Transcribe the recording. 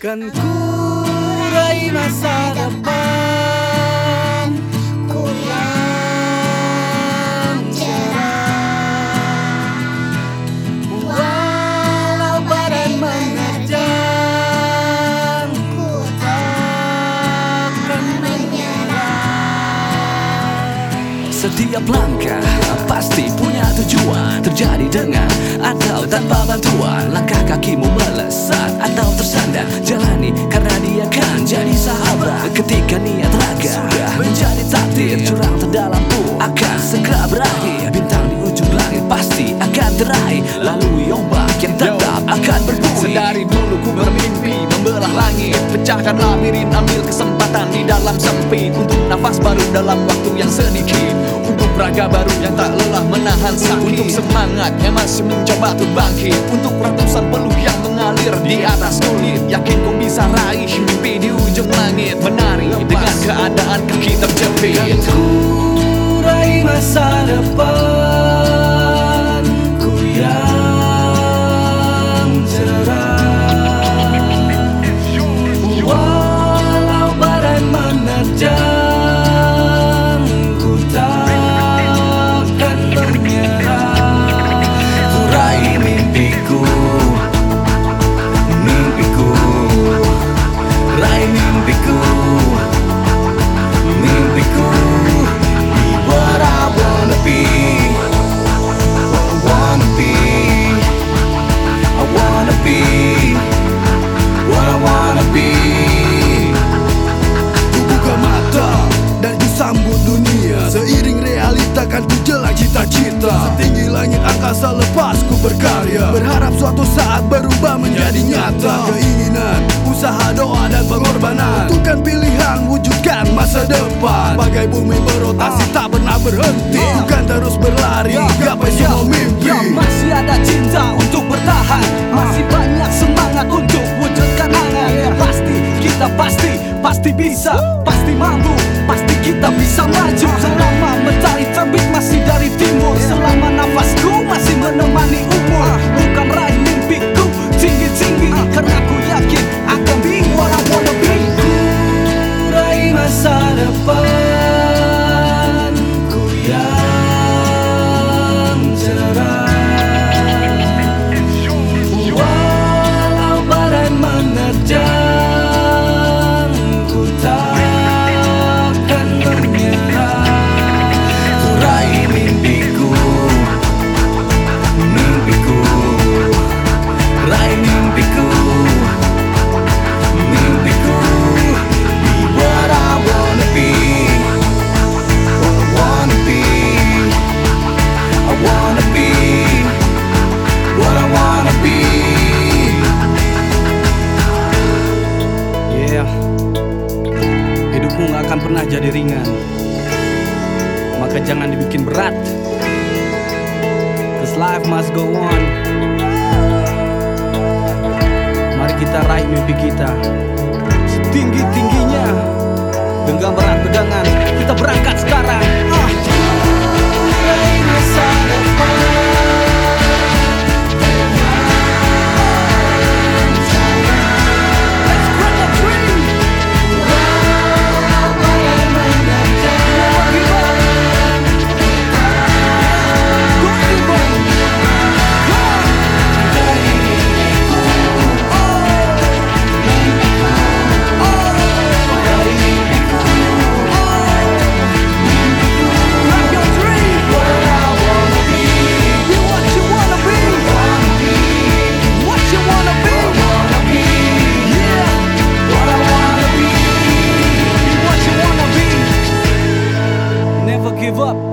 Kan ku raih masa depan. Ku yang cerah. Walau badan menerjang Ku takkan menyerah. Setiap langkah pasti punya tujuan. Terjadi dengan atau tanpa bantuan. Langkah kakimu melesat Ketika niat raga. Sudah. Menjadi takdir Jurang terdalam pun akan segera berakhir. Bintang di ujung langit pasti akan teraih Lalu ombak yang tetap akan berbunyi Sedari dulu ku bermimpi membelah langit. Pecahkan labirin ambil kesempatan di dalam sempit. Untuk nafas baru dalam waktu yang sedikit. Untuk raga baru yang tak lelah menahan sakit. Untuk semangat yang masih mencoba untuk bangkit. Untuk ratusan peluh yang mengalir di atas kulit. Yakin kau bisa raih mimpi keadaan kaki terjepit. Kan ku raih masa depan Ku yang cerah. Walau badan menerjang Ku takkan menyerah. Ku raih mimpiku Mimpiku. Raih mimpiku angkasa lepas ku berkarya. Berharap suatu saat berubah menjadi nyata. Keinginan, usaha, doa dan pengorbanan. Tentukan pilihan, wujudkan masa depan. Bagai bumi berotasi tak pernah berhenti. Bukan terus berlari, gapai semua mimpi. Ya, masih ada cinta untuk bertahan. Masih banyak semangat untuk wujudkan angan Pasti, kita pasti, pasti bisa. Pasti mampu, pasti kita bisa maju akan pernah jadi ringan Maka jangan dibikin berat. Cause life must go on. Mari kita raih mimpi kita Setinggi-tingginya. Genggam berat Never give up